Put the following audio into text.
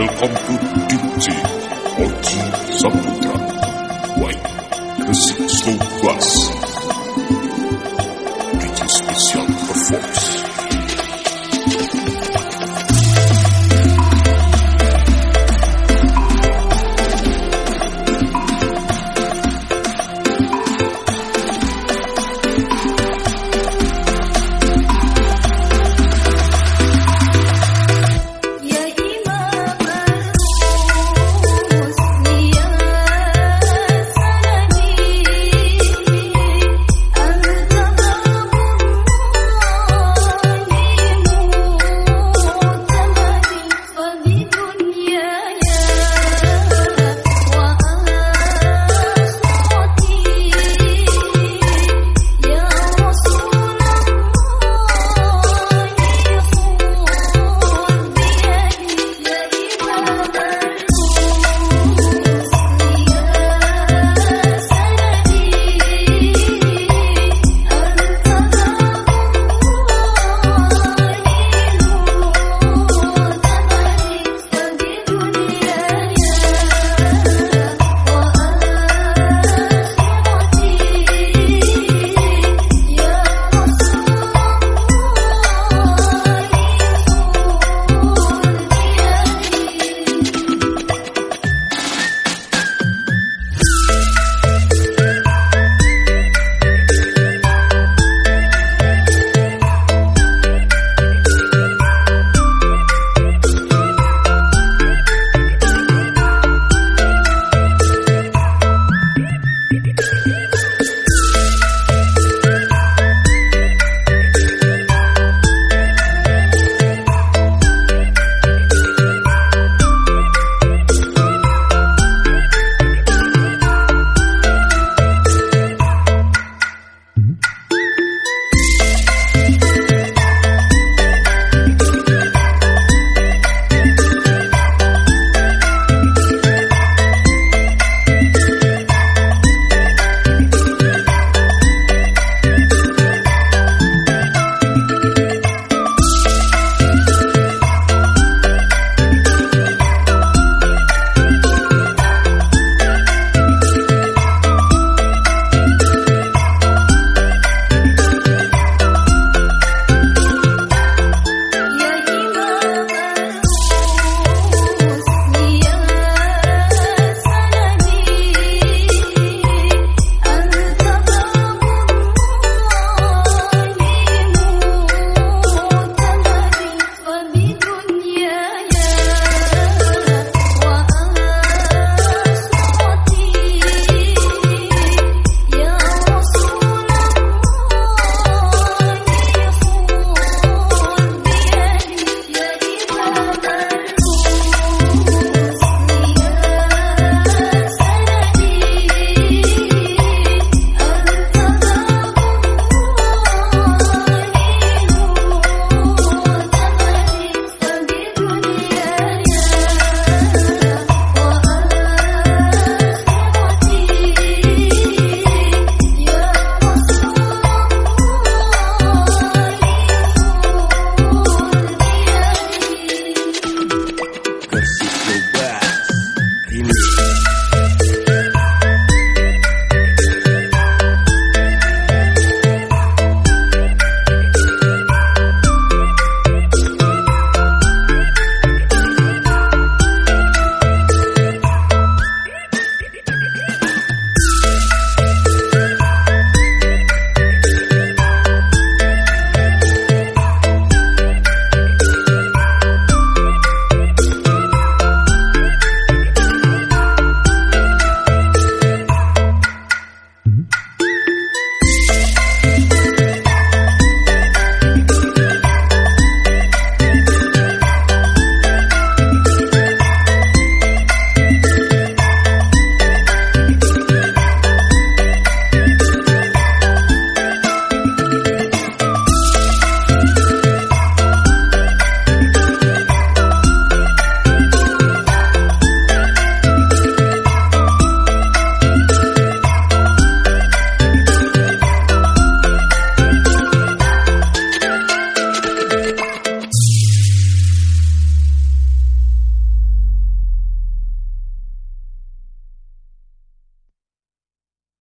welcome to DJ Oji Saputra Why? Because Slow Class.